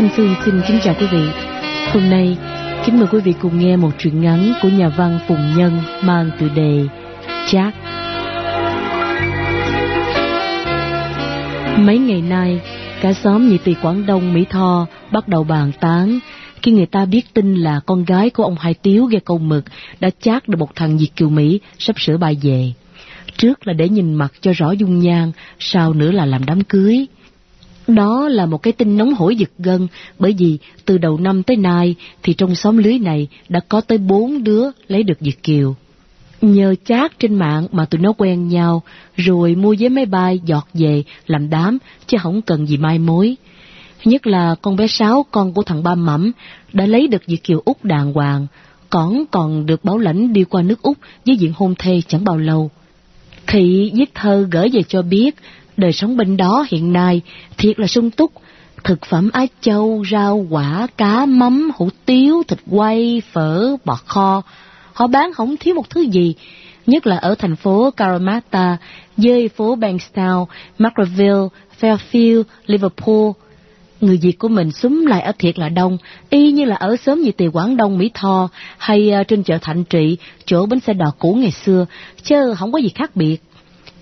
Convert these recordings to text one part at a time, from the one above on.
Thanh Phương xin kính chào quý vị. Hôm nay, kính mời quý vị cùng nghe một truyện ngắn của nhà văn Phùng Nhân mang tựa đề Chát. Mấy ngày nay, cả xóm nhị tỳ Quảng Đông Mỹ Tho bắt đầu bàn tán khi người ta biết tin là con gái của ông Hai Tiếu ghe câu mực đã chát được một thằng Việt Kiều Mỹ sắp sửa bài về. Trước là để nhìn mặt cho rõ dung nhan, sau nữa là làm đám cưới. Đó là một cái tin nóng hổi giật gân, bởi vì từ đầu năm tới nay thì trong xóm lưới này đã có tới bốn đứa lấy được Việt Kiều. Nhờ chat trên mạng mà tụi nó quen nhau, rồi mua vé máy bay giọt về làm đám, chứ không cần gì mai mối. Nhất là con bé Sáu, con của thằng Ba Mẩm, đã lấy được Việt Kiều Úc đàng hoàng, còn còn được bảo lãnh đi qua nước Úc với diện hôn thê chẳng bao lâu. Thị viết thơ gửi về cho biết, đời sống bên đó hiện nay thiệt là sung túc, thực phẩm á châu, rau quả, cá, mắm, hủ tiếu, thịt quay, phở, bọt kho, họ bán không thiếu một thứ gì, nhất là ở thành phố Karamata, dây phố Bankstown, Macraville, Fairfield, Liverpool. Người Việt của mình xúm lại ở thiệt là đông, y như là ở sớm như tiền Quảng Đông Mỹ Tho hay à, trên chợ Thạnh Trị, chỗ bến xe đò cũ ngày xưa, chứ không có gì khác biệt.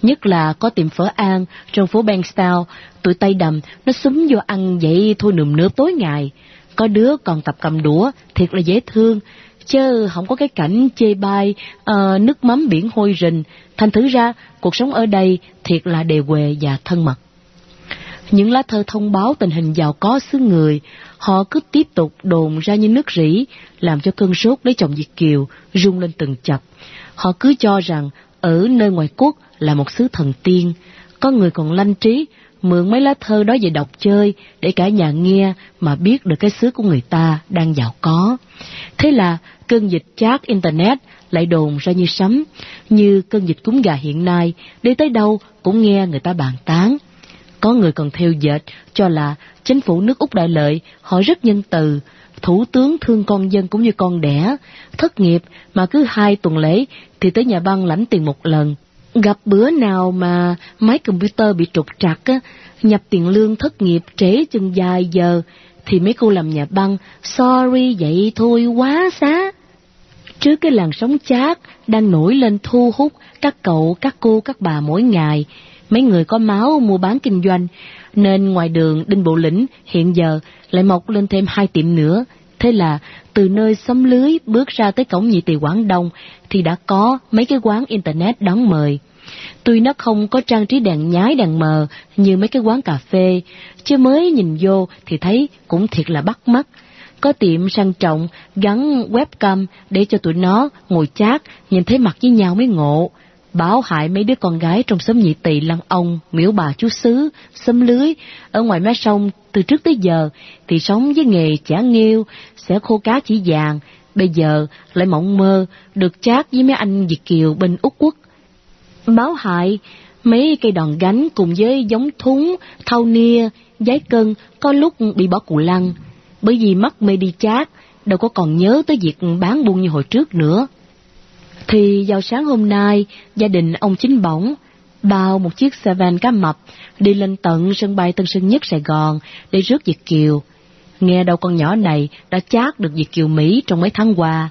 Nhất là có tiệm phở An trong phố Bankstown, tụi tay Đầm nó súng vô ăn vậy thôi nườm nượp tối ngày. Có đứa còn tập cầm đũa, thiệt là dễ thương, chứ không có cái cảnh chê bai, uh, nước mắm biển hôi rình. Thành thử ra, cuộc sống ở đây thiệt là đề quê và thân mật. Những lá thơ thông báo tình hình giàu có xứ người, họ cứ tiếp tục đồn ra như nước rỉ, làm cho cơn sốt lấy chồng Việt Kiều rung lên từng chập. Họ cứ cho rằng ở nơi ngoài quốc là một xứ thần tiên, có người còn lanh trí, mượn mấy lá thơ đó về đọc chơi để cả nhà nghe mà biết được cái xứ của người ta đang giàu có. Thế là cơn dịch chat Internet lại đồn ra như sấm, như cơn dịch cúm gà hiện nay, đi tới đâu cũng nghe người ta bàn tán. Có người còn theo dệt cho là chính phủ nước Úc đại lợi họ rất nhân từ, thủ tướng thương con dân cũng như con đẻ, thất nghiệp mà cứ hai tuần lễ thì tới nhà băng lãnh tiền một lần. Gặp bữa nào mà máy computer bị trục trặc, á, nhập tiền lương thất nghiệp trễ chừng dài giờ, thì mấy cô làm nhà băng, sorry vậy thôi quá xá. Trước cái làn sóng chát đang nổi lên thu hút các cậu, các cô, các bà mỗi ngày, mấy người có máu mua bán kinh doanh, nên ngoài đường Đinh Bộ Lĩnh hiện giờ lại mọc lên thêm hai tiệm nữa. Thế là từ nơi xóm lưới bước ra tới cổng nhị tỳ Quảng Đông thì đã có mấy cái quán Internet đón mời. Tuy nó không có trang trí đèn nhái đèn mờ như mấy cái quán cà phê, chứ mới nhìn vô thì thấy cũng thiệt là bắt mắt. Có tiệm sang trọng gắn webcam để cho tụi nó ngồi chat nhìn thấy mặt với nhau mới ngộ báo hại mấy đứa con gái trong xóm nhị tỳ lăng ông, miễu bà chú xứ, xóm lưới, ở ngoài mé sông từ trước tới giờ thì sống với nghề chả nghêu, sẽ khô cá chỉ vàng, bây giờ lại mộng mơ được chát với mấy anh Việt Kiều bên Úc Quốc. Báo hại mấy cây đòn gánh cùng với giống thúng, thau nia, giấy cân có lúc bị bỏ cù lăng, bởi vì mắt mê đi chát, đâu có còn nhớ tới việc bán buôn như hồi trước nữa. Thì vào sáng hôm nay, gia đình ông Chính Bổng bao một chiếc xe van cá mập đi lên tận sân bay Tân Sơn Nhất Sài Gòn để rước Việt Kiều. Nghe đâu con nhỏ này đã chát được Việt Kiều Mỹ trong mấy tháng qua.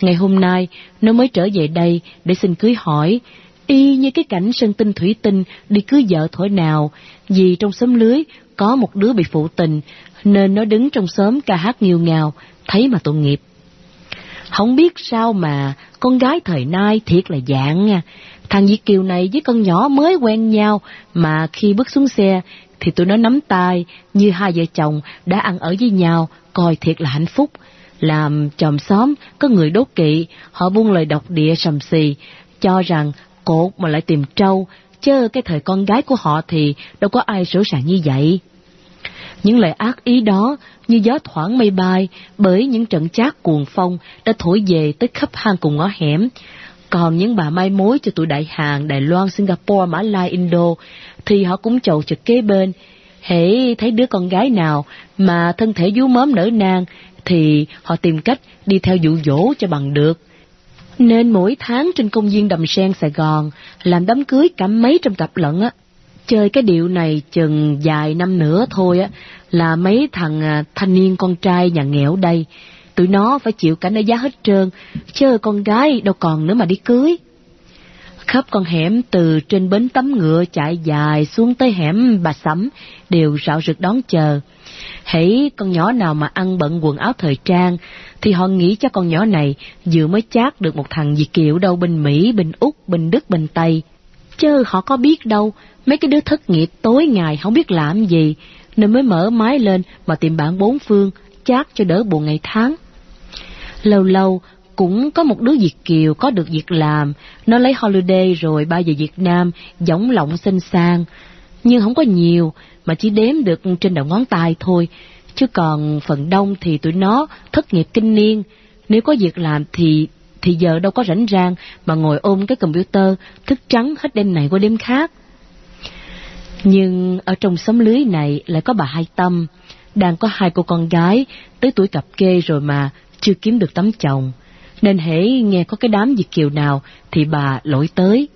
Ngày hôm nay, nó mới trở về đây để xin cưới hỏi, y như cái cảnh sân tinh thủy tinh đi cưới vợ thổi nào, vì trong xóm lưới có một đứa bị phụ tình, nên nó đứng trong xóm ca hát nghiêu ngào, thấy mà tội nghiệp. Không biết sao mà con gái thời nay thiệt là dạng nha. Thằng Việt Kiều này với con nhỏ mới quen nhau mà khi bước xuống xe thì tụi nó nắm tay như hai vợ chồng đã ăn ở với nhau, coi thiệt là hạnh phúc. Làm chòm xóm, có người đố kỵ, họ buông lời độc địa sầm xì, cho rằng cột mà lại tìm trâu, chứ cái thời con gái của họ thì đâu có ai sửa sàng như vậy. Những lời ác ý đó như gió thoảng mây bay bởi những trận chát cuồng phong đã thổi về tới khắp hang cùng ngõ hẻm. Còn những bà mai mối cho tụi Đại Hàn, Đài Loan, Singapore, Mã Lai, Indo thì họ cũng chầu trực kế bên. Hễ thấy đứa con gái nào mà thân thể vú mớm nở nang thì họ tìm cách đi theo dụ dỗ cho bằng được. Nên mỗi tháng trên công viên Đầm Sen Sài Gòn làm đám cưới cả mấy trăm cặp lận á. Chơi cái điệu này chừng dài năm nữa thôi á là mấy thằng à, thanh niên con trai nhà nghèo đây. Tụi nó phải chịu cảnh ở giá hết trơn, chứ con gái đâu còn nữa mà đi cưới. Khắp con hẻm từ trên bến tấm ngựa chạy dài xuống tới hẻm bà sắm đều rạo rực đón chờ. Hãy con nhỏ nào mà ăn bận quần áo thời trang thì họ nghĩ cho con nhỏ này vừa mới chát được một thằng Việt kiểu đâu bên Mỹ, bên Úc, bên Đức, bên Tây. Chứ họ có biết đâu, mấy cái đứa thất nghiệp tối ngày không biết làm gì, nên mới mở máy lên mà tìm bạn bốn phương, chát cho đỡ buồn ngày tháng. Lâu lâu, cũng có một đứa Việt Kiều có được việc làm, nó lấy holiday rồi ba về Việt Nam, giống lộng xinh sang. Nhưng không có nhiều, mà chỉ đếm được trên đầu ngón tay thôi, chứ còn phần đông thì tụi nó thất nghiệp kinh niên. Nếu có việc làm thì thì giờ đâu có rảnh rang mà ngồi ôm cái computer thức trắng hết đêm này qua đêm khác. Nhưng ở trong xóm lưới này lại có bà Hai Tâm, đang có hai cô con gái tới tuổi cặp kê rồi mà chưa kiếm được tấm chồng nên hễ nghe có cái đám Việt Kiều nào thì bà lỗi tới.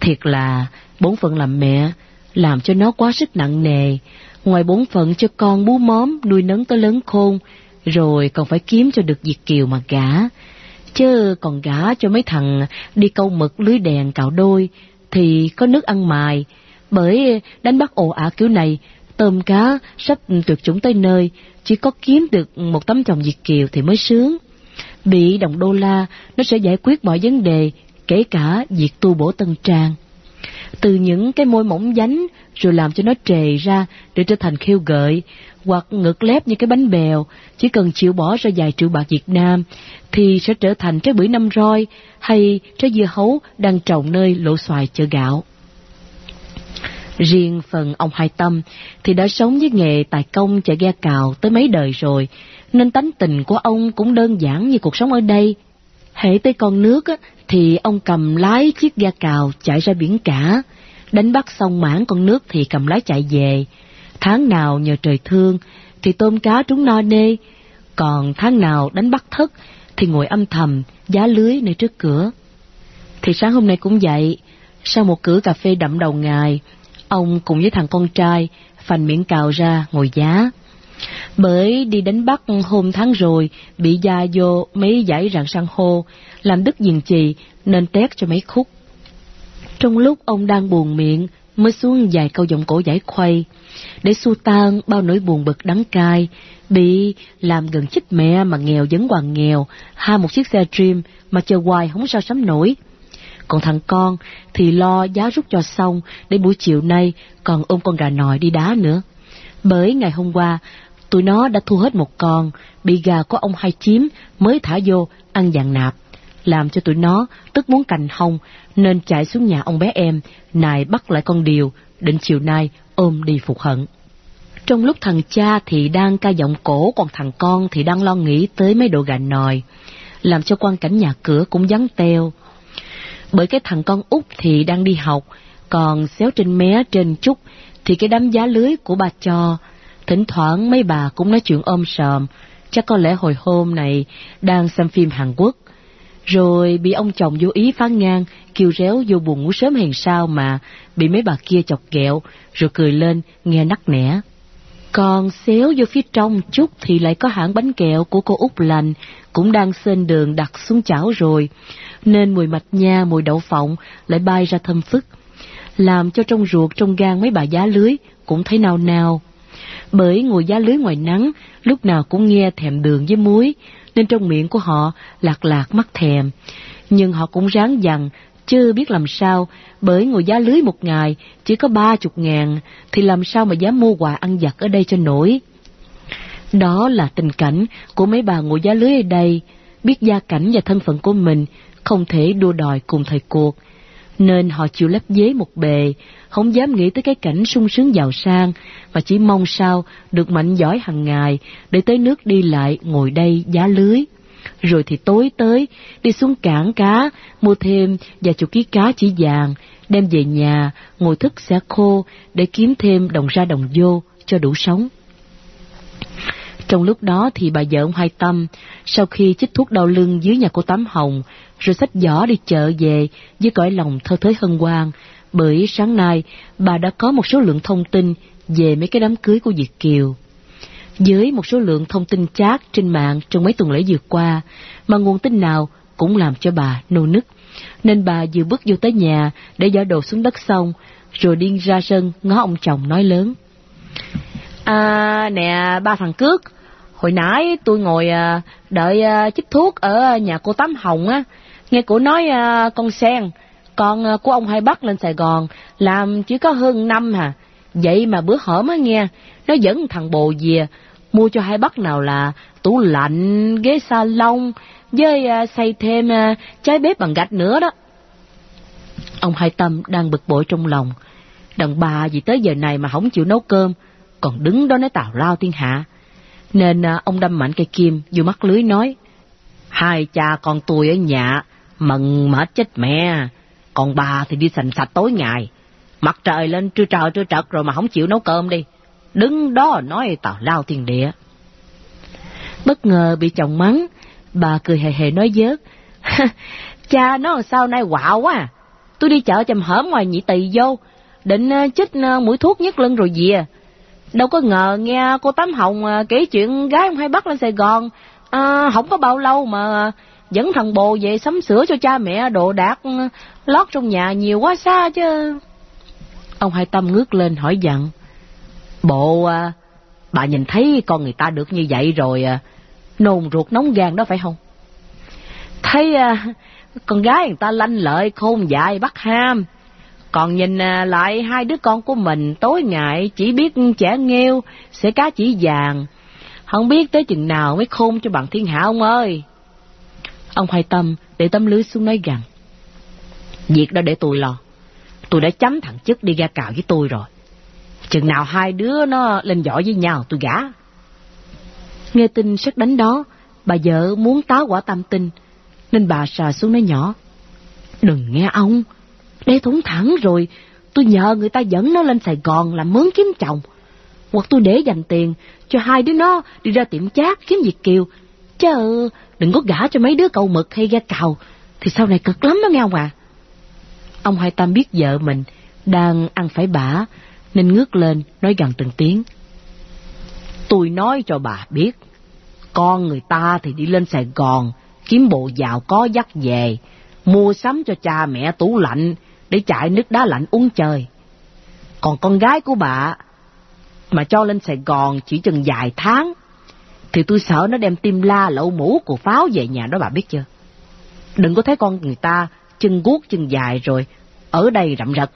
Thiệt là bốn phận làm mẹ, làm cho nó quá sức nặng nề, ngoài bốn phận cho con bú móm nuôi nấng tới lớn khôn, rồi còn phải kiếm cho được Việt Kiều mà gả. Chứ còn gả cho mấy thằng đi câu mực lưới đèn cạo đôi thì có nước ăn mài, bởi đánh bắt ồ ả kiểu này tôm cá sắp tuyệt chủng tới nơi, chỉ có kiếm được một tấm chồng Việt Kiều thì mới sướng. Bị đồng đô la, nó sẽ giải quyết mọi vấn đề, kể cả việc tu bổ tân trang. Từ những cái môi mỏng dánh, rồi làm cho nó trề ra để trở thành khiêu gợi, hoặc ngực lép như cái bánh bèo, chỉ cần chịu bỏ ra vài triệu bạc Việt Nam, thì sẽ trở thành trái bưởi năm roi hay trái dưa hấu đang trồng nơi lỗ xoài chợ gạo. Riêng phần ông Hai Tâm thì đã sống với nghề tài công chạy ghe cào tới mấy đời rồi, nên tánh tình của ông cũng đơn giản như cuộc sống ở đây. Hễ tới con nước thì ông cầm lái chiếc ghe cào chạy ra biển cả, đánh bắt xong mãn con nước thì cầm lái chạy về. Tháng nào nhờ trời thương thì tôm cá trúng no nê, còn tháng nào đánh bắt thất thì ngồi âm thầm, giá lưới nơi trước cửa. Thì sáng hôm nay cũng vậy, sau một cửa cà phê đậm đầu ngày, ông cùng với thằng con trai phành miệng cào ra ngồi giá. Bởi đi đánh bắt hôm tháng rồi, bị da vô mấy dãy rạng san hô, làm đứt diền chì nên tét cho mấy khúc. Trong lúc ông đang buồn miệng, mới xuống vài câu giọng cổ giải khuây, để xua tan bao nỗi buồn bực đắng cay, bị làm gần chết mẹ mà nghèo vẫn hoàng nghèo, hai một chiếc xe Dream mà chờ hoài không sao sắm nổi. Còn thằng con thì lo giá rút cho xong để buổi chiều nay còn ôm con gà nòi đi đá nữa. Bởi ngày hôm qua, tụi nó đã thu hết một con, bị gà của ông hai chiếm mới thả vô ăn dạng nạp, làm cho tụi nó tức muốn cành hông nên chạy xuống nhà ông bé em, nài bắt lại con điều, định chiều nay ôm đi phục hận. Trong lúc thằng cha thì đang ca giọng cổ, còn thằng con thì đang lo nghĩ tới mấy đồ gà nòi, làm cho quan cảnh nhà cửa cũng vắng teo. Bởi cái thằng con út thì đang đi học, còn xéo trên mé trên chút thì cái đám giá lưới của bà cho Thỉnh thoảng mấy bà cũng nói chuyện ôm sòm, chắc có lẽ hồi hôm này đang xem phim Hàn Quốc. Rồi bị ông chồng vô ý phán ngang, kêu réo vô buồn ngủ sớm hèn sao mà, bị mấy bà kia chọc ghẹo, rồi cười lên, nghe nắc nẻ. Còn xéo vô phía trong chút thì lại có hãng bánh kẹo của cô Út lành, cũng đang xên đường đặt xuống chảo rồi, nên mùi mạch nha, mùi đậu phộng lại bay ra thơm phức, làm cho trong ruột trong gan mấy bà giá lưới cũng thấy nao nao. Bởi ngồi giá lưới ngoài nắng, lúc nào cũng nghe thèm đường với muối, nên trong miệng của họ lạc lạc mắc thèm. Nhưng họ cũng ráng dằn, chưa biết làm sao, bởi ngồi giá lưới một ngày chỉ có ba chục ngàn, thì làm sao mà dám mua quà ăn giặt ở đây cho nổi. Đó là tình cảnh của mấy bà ngồi giá lưới ở đây, biết gia cảnh và thân phận của mình, không thể đua đòi cùng thời cuộc, nên họ chịu lấp dế một bề, không dám nghĩ tới cái cảnh sung sướng giàu sang, và chỉ mong sao được mạnh giỏi hàng ngày để tới nước đi lại ngồi đây giá lưới. Rồi thì tối tới, đi xuống cảng cá, mua thêm và chục ký cá chỉ vàng, đem về nhà, ngồi thức xe khô để kiếm thêm đồng ra đồng vô cho đủ sống. Trong lúc đó thì bà vợ ông Hai Tâm, sau khi chích thuốc đau lưng dưới nhà cô Tám Hồng, rồi xách giỏ đi chợ về với cõi lòng thơ thới hân hoan, bởi sáng nay bà đã có một số lượng thông tin về mấy cái đám cưới của Việt Kiều. Với một số lượng thông tin chat trên mạng trong mấy tuần lễ vừa qua, mà nguồn tin nào cũng làm cho bà nô nức. Nên bà vừa bước vô tới nhà để giỏ đồ xuống đất xong, rồi đi ra sân ngó ông chồng nói lớn. À, nè, ba thằng cước, hồi nãy tôi ngồi à, đợi à, chích thuốc ở nhà cô Tám Hồng á, nghe cô nói à, con sen, con của ông hai bắt lên Sài Gòn, làm chỉ có hơn năm hà. Vậy mà bữa hổm á nghe, nó dẫn thằng bồ về, mua cho hai bắt nào là tủ lạnh, ghế salon, với xây thêm trái bếp bằng gạch nữa đó. Ông Hai Tâm đang bực bội trong lòng. Đàn bà gì tới giờ này mà không chịu nấu cơm, còn đứng đó nói tào lao thiên hạ. Nên à, ông đâm mạnh cây kim vô mắt lưới nói, Hai cha con tôi ở nhà, mận mệt chết mẹ, còn bà thì đi sành sạch tối ngày. Mặt trời lên trưa trời trưa trật rồi mà không chịu nấu cơm đi. Đứng đó nói tào lao thiên địa. Bất ngờ bị chồng mắng, bà cười hề hề nói vớt. Cha nó sao nay quạo quá à. Tôi đi chợ chầm hởm ngoài nhị tỳ vô, định à, chích à, mũi thuốc nhất lưng rồi về. Đâu có ngờ nghe cô Tám Hồng ờ, kể chuyện gái ông hay bắt lên Sài Gòn, à, không có bao lâu mà dẫn thằng bồ về sắm sửa cho cha mẹ đồ đạc lót trong nhà nhiều quá xa chứ. Ông Hai Tâm ngước lên hỏi dặn. Bộ, à, bà nhìn thấy con người ta được như vậy rồi, à, nôn ruột nóng gan đó phải không? Thấy à, con gái người ta lanh lợi, khôn dại, bắt ham. Còn nhìn à, lại hai đứa con của mình tối ngày chỉ biết trẻ nghêu, sẽ cá chỉ vàng. Không biết tới chừng nào mới khôn cho bằng thiên hạ ông ơi. Ông Hoài Tâm để tấm lưới xuống nói rằng, Việc đó để tôi lo. Tôi đã chấm thằng chức đi ra cào với tôi rồi. Chừng nào hai đứa nó lên giỏi với nhau tôi gả. Nghe tin sức đánh đó, bà vợ muốn táo quả tâm tin, nên bà xà xuống nói nhỏ. Đừng nghe ông, đây thủng thẳng rồi, tôi nhờ người ta dẫn nó lên Sài Gòn làm mướn kiếm chồng. Hoặc tôi để dành tiền cho hai đứa nó đi ra tiệm chát kiếm việc kiều. Chứ đừng có gả cho mấy đứa cầu mực hay ra cào, thì sau này cực lắm đó nghe không à. Ông Hai Tam biết vợ mình đang ăn phải bả, nên ngước lên nói gần từng tiếng. Tôi nói cho bà biết, con người ta thì đi lên Sài Gòn, kiếm bộ giàu có dắt về, mua sắm cho cha mẹ tủ lạnh để chạy nước đá lạnh uống trời. Còn con gái của bà mà cho lên Sài Gòn chỉ chừng vài tháng, thì tôi sợ nó đem tim la lậu mũ của pháo về nhà đó bà biết chưa. Đừng có thấy con người ta chân guốc chân dài rồi, ở đây rậm rật.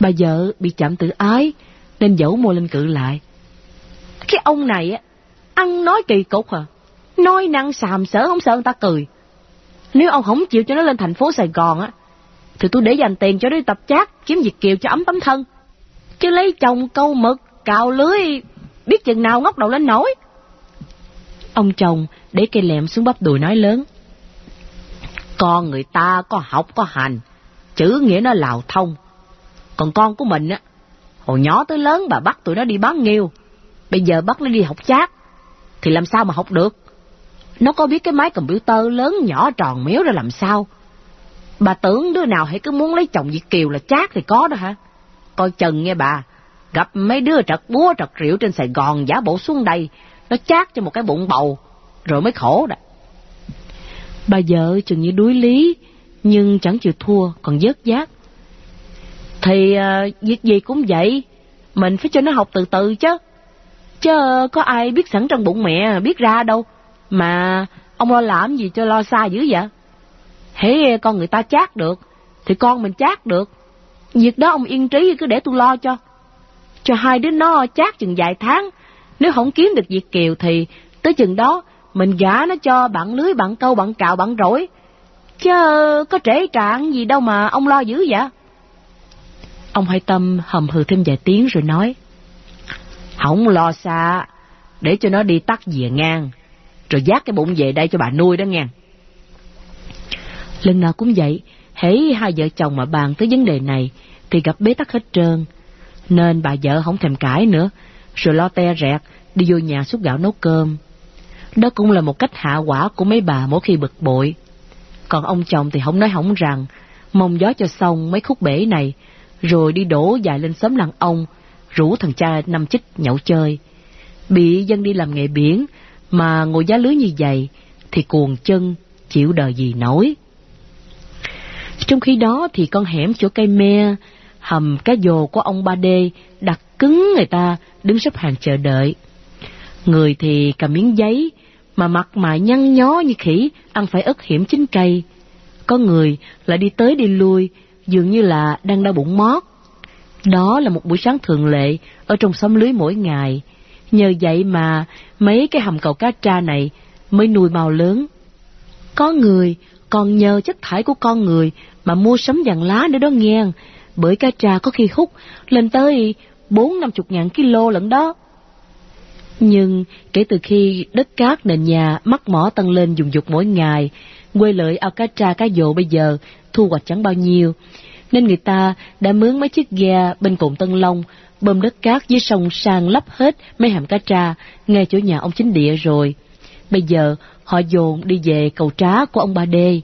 Bà vợ bị chạm tự ái, nên dẫu mua lên cự lại. Cái ông này á, ăn nói kỳ cục à, nói năng xàm sỡ không sợ người ta cười. Nếu ông không chịu cho nó lên thành phố Sài Gòn á, thì tôi để dành tiền cho đi tập chát, kiếm việc kiều cho ấm tấm thân. Chứ lấy chồng câu mực, cào lưới, biết chừng nào ngóc đầu lên nổi. Ông chồng để cây lẹm xuống bắp đùi nói lớn. Con người ta có học có hành, chữ nghĩa nó lào thông. Còn con của mình á, hồi nhỏ tới lớn bà bắt tụi nó đi bán nghiêu, bây giờ bắt nó đi học chát, thì làm sao mà học được? Nó có biết cái máy computer lớn nhỏ tròn méo ra làm sao? Bà tưởng đứa nào hãy cứ muốn lấy chồng Việt Kiều là chát thì có đó hả? Coi chừng nghe bà, gặp mấy đứa trật búa trật rượu trên Sài Gòn giả bộ xuống đây, nó chát cho một cái bụng bầu, rồi mới khổ đó. Bà vợ chừng như đuối lý, nhưng chẳng chịu thua, còn dớt giác. Thì à, việc gì cũng vậy, mình phải cho nó học từ từ chứ. Chứ có ai biết sẵn trong bụng mẹ biết ra đâu, mà ông lo làm gì cho lo xa dữ vậy? Hễ con người ta chát được, thì con mình chát được. Việc đó ông yên trí cứ để tôi lo cho. Cho hai đứa nó chát chừng vài tháng, nếu không kiếm được việc kiều thì tới chừng đó mình gả nó cho bạn lưới, bạn câu, bạn cào, bạn rỗi. Chứ có trễ trạng gì đâu mà ông lo dữ vậy? Ông Hai Tâm hầm hừ thêm vài tiếng rồi nói. Không lo xa, để cho nó đi tắt về ngang, rồi dắt cái bụng về đây cho bà nuôi đó nghe. Lần nào cũng vậy, hễ hai vợ chồng mà bàn tới vấn đề này, thì gặp bế tắc hết trơn. Nên bà vợ không thèm cãi nữa, rồi lo te rẹt, đi vô nhà xúc gạo nấu cơm. Đó cũng là một cách hạ quả của mấy bà mỗi khi bực bội. Còn ông chồng thì không nói hỏng rằng, mong gió cho xong mấy khúc bể này, rồi đi đổ dài lên xóm làng ông, rủ thằng cha năm chích nhậu chơi. Bị dân đi làm nghề biển mà ngồi giá lưới như vậy thì cuồng chân chịu đời gì nổi. Trong khi đó thì con hẻm chỗ cây me, hầm cá dồ của ông Ba Đê đặt cứng người ta đứng xếp hàng chờ đợi. Người thì cầm miếng giấy, mà mặt mày nhăn nhó như khỉ, ăn phải ớt hiểm chín cây. Có người lại đi tới đi lui, dường như là đang đau bụng mót. Đó là một buổi sáng thường lệ ở trong xóm lưới mỗi ngày. Nhờ vậy mà mấy cái hầm cầu cá tra này mới nuôi màu lớn. Có người còn nhờ chất thải của con người mà mua sắm vàng lá nữa đó nghe, bởi cá tra có khi hút lên tới bốn năm chục ngàn kilo lẫn đó. Nhưng kể từ khi đất cát nền nhà mắc mỏ tăng lên dùng dục mỗi ngày, quê lợi ao cá tra cá dộ bây giờ thu hoạch chẳng bao nhiêu, nên người ta đã mướn mấy chiếc ghe bên cụm Tân Long, bơm đất cát dưới sông sang lấp hết mấy hàm cá tra ngay chỗ nhà ông chính địa rồi. Bây giờ họ dồn đi về cầu trá của ông Ba Đê.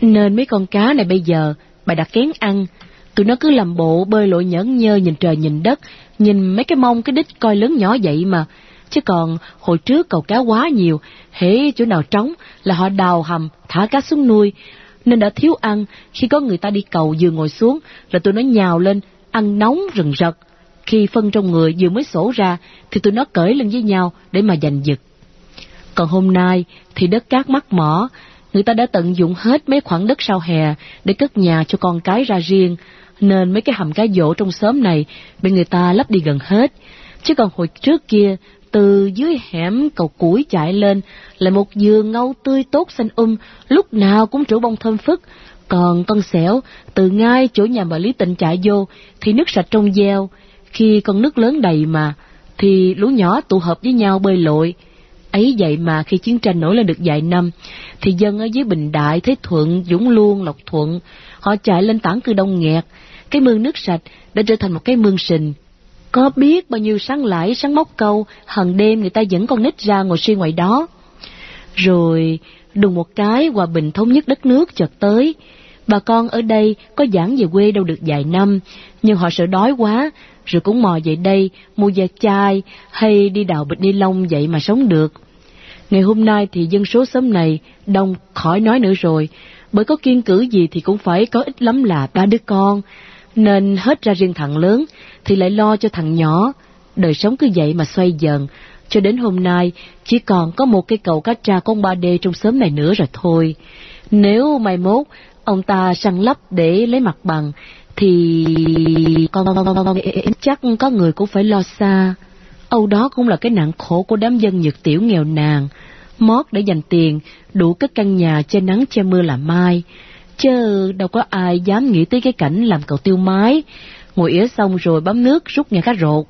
Nên mấy con cá này bây giờ bà đã kén ăn, tụi nó cứ làm bộ bơi lội nhẫn nhơ nhìn trời nhìn đất, nhìn mấy cái mông cái đích coi lớn nhỏ vậy mà. Chứ còn hồi trước cầu cá quá nhiều, hễ chỗ nào trống là họ đào hầm, thả cá xuống nuôi, nên đã thiếu ăn, khi có người ta đi cầu vừa ngồi xuống là tụi nó nhào lên, ăn nóng rừng rật. Khi phân trong người vừa mới sổ ra thì tụi nó cởi lên với nhau để mà giành giật. Còn hôm nay thì đất cát mắc mỏ, người ta đã tận dụng hết mấy khoảng đất sau hè để cất nhà cho con cái ra riêng, nên mấy cái hầm cá dỗ trong xóm này bị người ta lấp đi gần hết. Chứ còn hồi trước kia, từ dưới hẻm cầu củi chạy lên là một vườn ngâu tươi tốt xanh um, lúc nào cũng trổ bông thơm phức. Còn con xẻo, từ ngay chỗ nhà bà Lý Tịnh chạy vô, thì nước sạch trong gieo. Khi con nước lớn đầy mà, thì lũ nhỏ tụ hợp với nhau bơi lội. Ấy vậy mà khi chiến tranh nổi lên được vài năm, thì dân ở dưới Bình Đại, Thế Thuận, Dũng Luông, Lộc Thuận, họ chạy lên tảng cư đông nghẹt. Cái mương nước sạch đã trở thành một cái mương sình. Có biết bao nhiêu sáng lãi, sáng móc câu, hằng đêm người ta dẫn con nít ra ngồi suy ngoài đó. Rồi, đùng một cái hòa bình thống nhất đất nước chợt tới. Bà con ở đây có giảng về quê đâu được vài năm, nhưng họ sợ đói quá, rồi cũng mò về đây mua da chai hay đi đào bịch ni lông vậy mà sống được. Ngày hôm nay thì dân số xóm này đông khỏi nói nữa rồi, bởi có kiên cử gì thì cũng phải có ít lắm là ba đứa con, nên hết ra riêng thằng lớn thì lại lo cho thằng nhỏ. Đời sống cứ vậy mà xoay dần, cho đến hôm nay chỉ còn có một cây cầu cá tra con ba đê trong xóm này nữa rồi thôi. Nếu mai mốt ông ta săn lấp để lấy mặt bằng thì con chắc có người cũng phải lo xa. Âu đó cũng là cái nạn khổ của đám dân nhược tiểu nghèo nàn, mót để dành tiền, đủ các căn nhà che nắng che mưa làm mai. Chứ đâu có ai dám nghĩ tới cái cảnh làm cầu tiêu mái, ngồi ỉa xong rồi bấm nước rút nhà cá rột.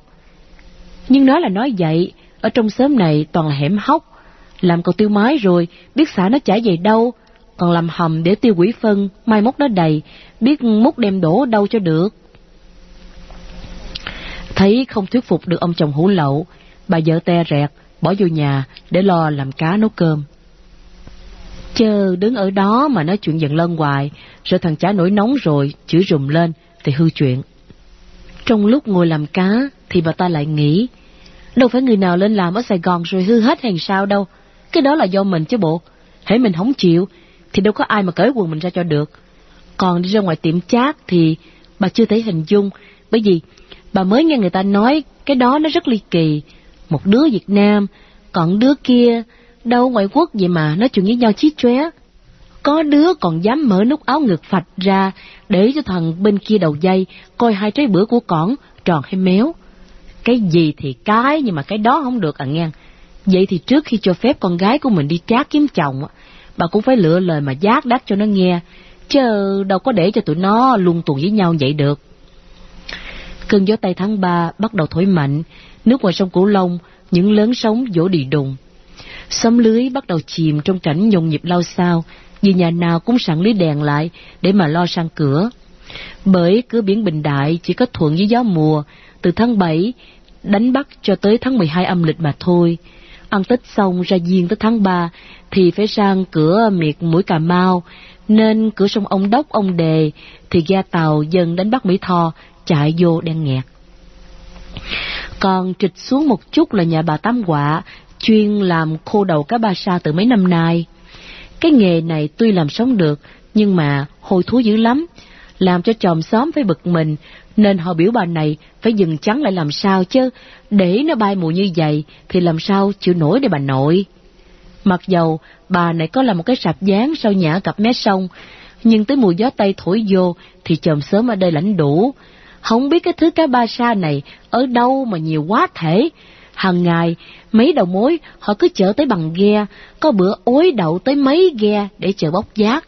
Nhưng nói là nói vậy, ở trong xóm này toàn là hẻm hóc, làm cầu tiêu mái rồi, biết xả nó trả về đâu, còn làm hầm để tiêu quỷ phân, mai mốt nó đầy, biết múc đem đổ đâu cho được. Thấy không thuyết phục được ông chồng hủ lậu, bà vợ te rẹt, bỏ vô nhà để lo làm cá nấu cơm. Chờ đứng ở đó mà nói chuyện giận lân hoài, rồi thằng chả nổi nóng rồi, chửi rùm lên, thì hư chuyện. Trong lúc ngồi làm cá, thì bà ta lại nghĩ, đâu phải người nào lên làm ở Sài Gòn rồi hư hết hàng sao đâu, cái đó là do mình chứ bộ. Hãy mình không chịu, thì đâu có ai mà cởi quần mình ra cho được. Còn đi ra ngoài tiệm chát thì bà chưa thể hình dung, bởi vì bà mới nghe người ta nói cái đó nó rất ly kỳ. Một đứa Việt Nam, còn đứa kia đâu ngoại quốc vậy mà nói chuyện với nhau chí chóe. Có đứa còn dám mở nút áo ngực phạch ra để cho thằng bên kia đầu dây coi hai trái bữa của con tròn hay méo. Cái gì thì cái nhưng mà cái đó không được à ngang. Vậy thì trước khi cho phép con gái của mình đi trác kiếm chồng, bà cũng phải lựa lời mà giác đắc cho nó nghe, chứ đâu có để cho tụi nó luôn tuần với nhau vậy được. Cơn gió Tây tháng 3 bắt đầu thổi mạnh, nước ngoài sông Cửu Long, những lớn sóng vỗ đi đùng. Xóm lưới bắt đầu chìm trong cảnh nhộn nhịp lao sao, vì nhà nào cũng sẵn lưới đèn lại để mà lo sang cửa. Bởi cửa biển Bình Đại chỉ có thuận với gió mùa, từ tháng 7 đánh bắt cho tới tháng 12 âm lịch mà thôi. Ăn Tết xong ra diên tới tháng 3 thì phải sang cửa miệt mũi Cà Mau, nên cửa sông ông Đốc, ông Đề thì ga tàu dần đánh bắt Mỹ Tho chạy vô đen nghẹt. Còn trịch xuống một chút là nhà bà Tám Quạ, chuyên làm khô đầu cá ba sa từ mấy năm nay. Cái nghề này tuy làm sống được, nhưng mà hôi thú dữ lắm, làm cho chòm xóm phải bực mình, nên họ biểu bà này phải dừng chắn lại làm sao chứ, để nó bay mù như vậy thì làm sao chịu nổi để bà nội. Mặc dầu bà này có là một cái sạp dáng sau nhã cặp mé sông, nhưng tới mùa gió tây thổi vô thì chòm sớm ở đây lãnh đủ. Không biết cái thứ cá ba sa này ở đâu mà nhiều quá thể. Hằng ngày, mấy đầu mối họ cứ chở tới bằng ghe, có bữa ối đậu tới mấy ghe để chờ bóc giác.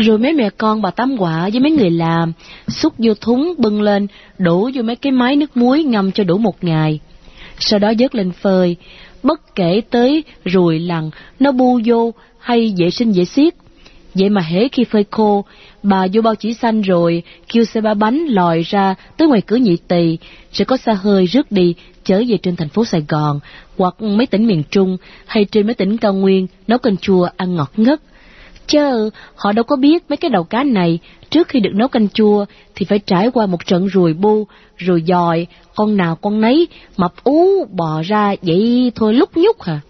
Rồi mấy mẹ con bà Tám Quả với mấy người làm, xúc vô thúng bưng lên, đổ vô mấy cái máy nước muối ngâm cho đủ một ngày. Sau đó dớt lên phơi, bất kể tới ruồi lằn, nó bu vô hay vệ sinh dễ xiết. Vậy mà hễ khi phơi khô, bà vô bao chỉ xanh rồi, kêu xe ba bánh lòi ra tới ngoài cửa nhị tỳ, sẽ có xa hơi rước đi, chở về trên thành phố Sài Gòn, hoặc mấy tỉnh miền Trung, hay trên mấy tỉnh cao nguyên, nấu canh chua ăn ngọt ngất. Chứ họ đâu có biết mấy cái đầu cá này trước khi được nấu canh chua thì phải trải qua một trận ruồi bu, rồi dòi, con nào con nấy, mập ú bò ra vậy thôi lúc nhúc hả.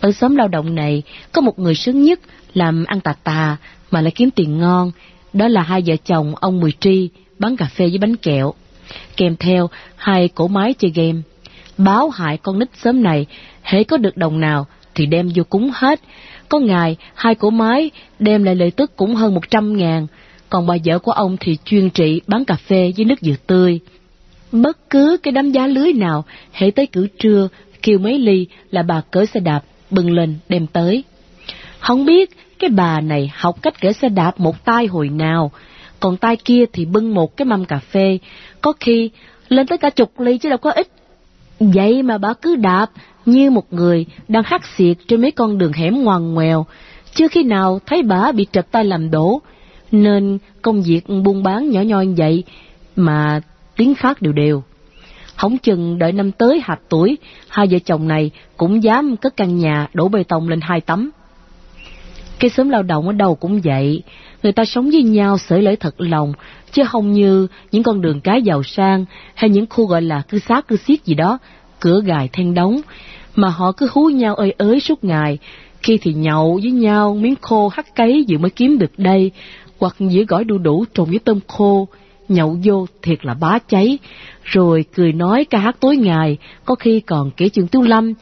Ở xóm lao động này có một người sướng nhất làm ăn tà tà mà lại kiếm tiền ngon, đó là hai vợ chồng ông Mười Tri bán cà phê với bánh kẹo, kèm theo hai cổ máy chơi game. Báo hại con nít sớm này, hễ có được đồng nào thì đem vô cúng hết, có ngày, hai cổ máy đem lại lợi tức cũng hơn một trăm ngàn, còn bà vợ của ông thì chuyên trị bán cà phê với nước dừa tươi. Bất cứ cái đám giá lưới nào, hãy tới cử trưa, kêu mấy ly là bà cởi xe đạp, bừng lên đem tới. Không biết cái bà này học cách cởi xe đạp một tay hồi nào, còn tay kia thì bưng một cái mâm cà phê, có khi lên tới cả chục ly chứ đâu có ít. Vậy mà bà cứ đạp như một người đang hắt xiệt trên mấy con đường hẻm ngoằn ngoèo, chưa khi nào thấy bà bị trật tay làm đổ, nên công việc buôn bán nhỏ nhoi vậy mà tiếng phát đều đều. Hổng chừng đợi năm tới hạt tuổi, hai vợ chồng này cũng dám cất căn nhà đổ bê tông lên hai tấm. Cái xóm lao động ở đâu cũng vậy, người ta sống với nhau sởi lễ thật lòng, chứ không như những con đường cái giàu sang hay những khu gọi là cư xá cư xiết gì đó, cửa gài then đóng, mà họ cứ hú nhau ơi ới suốt ngày, khi thì nhậu với nhau miếng khô hắt cấy vừa mới kiếm được đây, hoặc giữa gỏi đu đủ trộn với tôm khô, nhậu vô thiệt là bá cháy, rồi cười nói ca hát tối ngày, có khi còn kể chuyện tiêu lâm,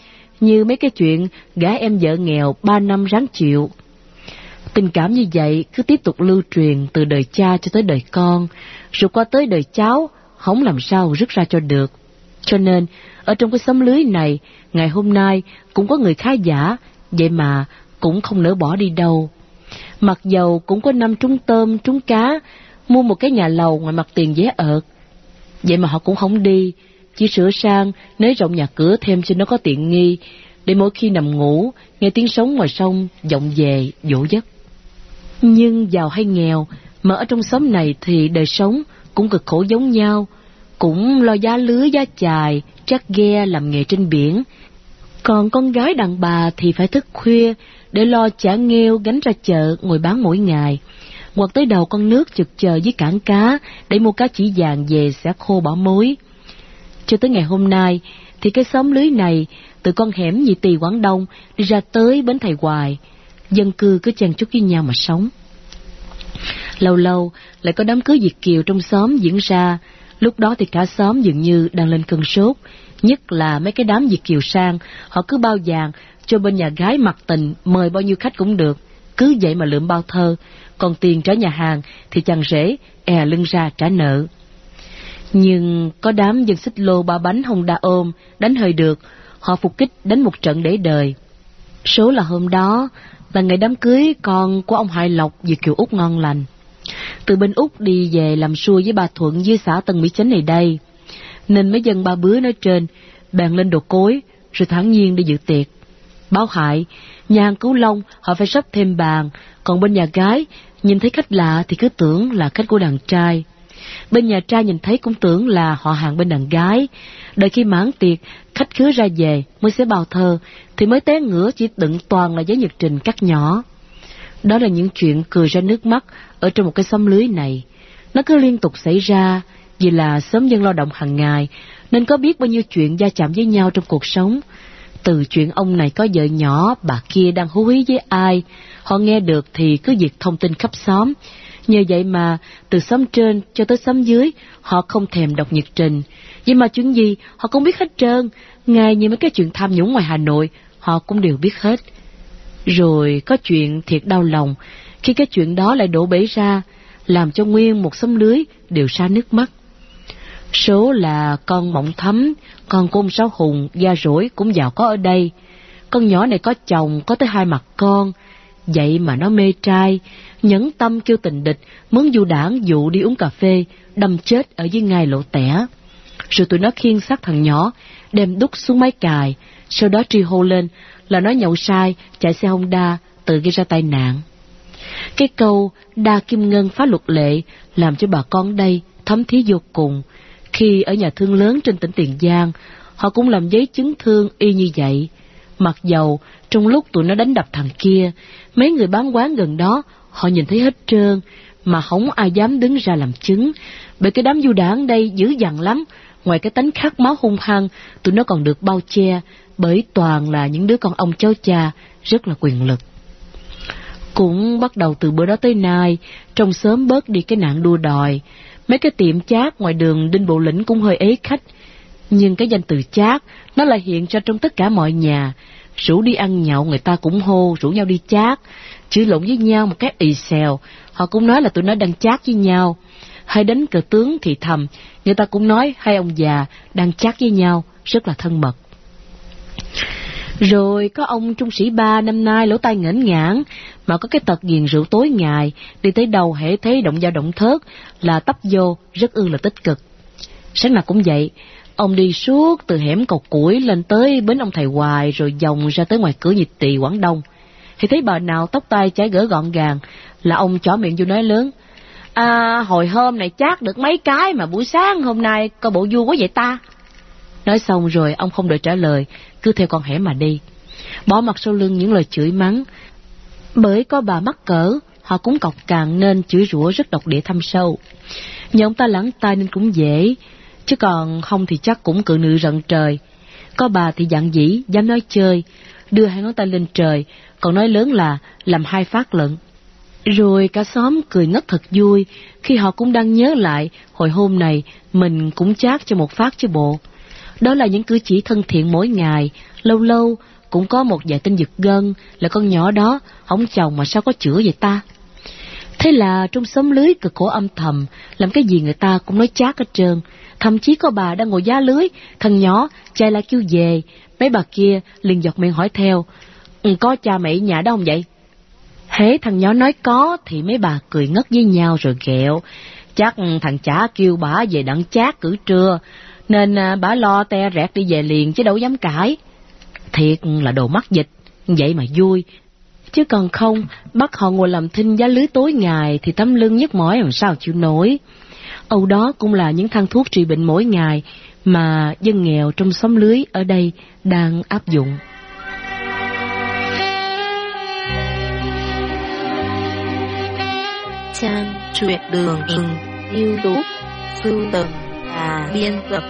như mấy cái chuyện gã em vợ nghèo ba năm ráng chịu. Tình cảm như vậy cứ tiếp tục lưu truyền từ đời cha cho tới đời con, rồi qua tới đời cháu, không làm sao rứt ra cho được. Cho nên, ở trong cái xóm lưới này, ngày hôm nay cũng có người khá giả, vậy mà cũng không nỡ bỏ đi đâu. Mặc dầu cũng có năm trúng tôm, trúng cá, mua một cái nhà lầu ngoài mặt tiền dễ ợt. Vậy mà họ cũng không đi, chỉ sửa sang, nới rộng nhà cửa thêm cho nó có tiện nghi, để mỗi khi nằm ngủ, nghe tiếng sống ngoài sông, vọng về, dỗ giấc. Nhưng giàu hay nghèo, mà ở trong xóm này thì đời sống cũng cực khổ giống nhau, cũng lo giá lưới giá chài, chắc ghe làm nghề trên biển. Còn con gái đàn bà thì phải thức khuya để lo chả nghêu gánh ra chợ ngồi bán mỗi ngày. Hoặc tới đầu con nước trực chờ với cảng cá để mua cá chỉ vàng về sẽ khô bỏ mối. Cho tới ngày hôm nay thì cái xóm lưới này từ con hẻm nhị tỳ Quảng Đông đi ra tới bến Thầy Hoài, dân cư cứ chen chúc với nhau mà sống. Lâu lâu lại có đám cưới Việt Kiều trong xóm diễn ra, Lúc đó thì cả xóm dường như đang lên cơn sốt, nhất là mấy cái đám Việt kiều sang, họ cứ bao vàng cho bên nhà gái mặt tình mời bao nhiêu khách cũng được, cứ vậy mà lượm bao thơ, còn tiền trả nhà hàng thì chẳng rễ, è e lưng ra trả nợ. Nhưng có đám dân xích lô ba bánh hông đa ôm, đánh hơi được, họ phục kích đánh một trận để đời. Số là hôm đó là ngày đám cưới con của ông Hải Lộc Việt Kiều Úc ngon lành. Từ bên Úc đi về làm xua với bà Thuận dưới xã Tân Mỹ Chánh này đây. Nên mấy dân ba bứa nói trên, bàn lên đồ cối, rồi thản nhiên đi dự tiệc. Báo hại, nhà hàng cứu long họ phải sắp thêm bàn, còn bên nhà gái, nhìn thấy khách lạ thì cứ tưởng là khách của đàn trai. Bên nhà trai nhìn thấy cũng tưởng là họ hàng bên đàn gái. Đợi khi mãn tiệc, khách khứa ra về mới sẽ bào thơ, thì mới té ngửa chỉ đựng toàn là giấy nhật trình cắt nhỏ. Đó là những chuyện cười ra nước mắt ở trong một cái xóm lưới này. Nó cứ liên tục xảy ra, Vì là sớm dân lao động hàng ngày, nên có biết bao nhiêu chuyện gia chạm với nhau trong cuộc sống. Từ chuyện ông này có vợ nhỏ, bà kia đang hú hí với ai, họ nghe được thì cứ việc thông tin khắp xóm. Nhờ vậy mà, từ xóm trên cho tới xóm dưới, họ không thèm đọc nhật trình. Vậy mà chuyện gì, họ cũng biết hết trơn. Ngay như mấy cái chuyện tham nhũng ngoài Hà Nội, họ cũng đều biết hết. Rồi có chuyện thiệt đau lòng, khi cái chuyện đó lại đổ bể ra, làm cho nguyên một xóm lưới đều xa nước mắt. Số là con mộng thấm, con côn sáu hùng, gia rỗi cũng giàu có ở đây. Con nhỏ này có chồng, có tới hai mặt con. Vậy mà nó mê trai, nhẫn tâm kêu tình địch, muốn du đảng dụ đi uống cà phê, đâm chết ở dưới ngay lộ tẻ. Rồi tụi nó khiêng xác thằng nhỏ, đem đút xuống máy cài, sau đó tri hô lên là nó nhậu sai, chạy xe Honda, tự gây ra tai nạn. Cái câu đa kim ngân phá luật lệ làm cho bà con đây thấm thí vô cùng. Khi ở nhà thương lớn trên tỉnh Tiền Giang, họ cũng làm giấy chứng thương y như vậy. Mặc dầu, trong lúc tụi nó đánh đập thằng kia, mấy người bán quán gần đó, họ nhìn thấy hết trơn, mà không ai dám đứng ra làm chứng. Bởi cái đám du đảng đây dữ dằn lắm, ngoài cái tánh khát máu hung hăng, tụi nó còn được bao che, bởi toàn là những đứa con ông cháu cha, rất là quyền lực. Cũng bắt đầu từ bữa đó tới nay, trong sớm bớt đi cái nạn đua đòi. Mấy cái tiệm chát ngoài đường Đinh Bộ Lĩnh cũng hơi ế khách. Nhưng cái danh từ chát, nó lại hiện ra trong tất cả mọi nhà. Rủ đi ăn nhậu người ta cũng hô, rủ nhau đi chát. chữ lộn với nhau một cái ì xèo, họ cũng nói là tụi nó đang chát với nhau. Hay đánh cờ tướng thì thầm, người ta cũng nói hai ông già đang chát với nhau, rất là thân mật. Rồi có ông trung sĩ ba năm nay lỗ tai ngẩn ngãn, mà có cái tật nghiền rượu tối ngày, đi tới đầu hệ thấy động dao động thớt là tấp vô, rất ư là tích cực. Sáng nào cũng vậy, ông đi suốt từ hẻm cầu củi lên tới bến ông thầy hoài rồi vòng ra tới ngoài cửa nhịp tỳ Quảng Đông. Thì thấy bà nào tóc tai trái gỡ gọn gàng là ông chó miệng vô nói lớn. À, hồi hôm này chát được mấy cái mà buổi sáng hôm nay có bộ vui quá vậy ta. Nói xong rồi ông không đợi trả lời, cứ theo con hẻm mà đi. Bỏ mặt sau lưng những lời chửi mắng. Bởi có bà mắc cỡ, họ cũng cọc càng nên chửi rủa rất độc địa thâm sâu. Nhờ ông ta lắng tai nên cũng dễ, chứ còn không thì chắc cũng cự nữ rận trời. Có bà thì dặn dĩ, dám nói chơi, đưa hai ngón tay lên trời, còn nói lớn là làm hai phát lận. Rồi cả xóm cười ngất thật vui khi họ cũng đang nhớ lại hồi hôm này mình cũng chát cho một phát chứ bộ. Đó là những cử chỉ thân thiện mỗi ngày, lâu lâu cũng có một vài tin giật gân là con nhỏ đó, không chồng mà sao có chữa vậy ta. Thế là trong xóm lưới cực khổ âm thầm, làm cái gì người ta cũng nói chát hết trơn. Thậm chí có bà đang ngồi giá lưới, thằng nhỏ chạy lại kêu về, mấy bà kia liền giọt miệng hỏi theo, ừ, có cha mẹ nhà đó không vậy? hế thằng nhỏ nói có thì mấy bà cười ngất với nhau rồi ghẹo. Chắc thằng chả kêu bà về đặng chát cử trưa, nên à, bà lo te rẹt đi về liền chứ đâu dám cãi. Thiệt là đồ mắc dịch, vậy mà vui. Chứ còn không, bắt họ ngồi làm thinh giá lưới tối ngày thì tấm lưng nhức mỏi làm sao chịu nổi. Âu đó cũng là những thang thuốc trị bệnh mỗi ngày mà dân nghèo trong xóm lưới ở đây đang áp dụng. Trang truyện đường yêu YouTube Sưu tầm và biên tập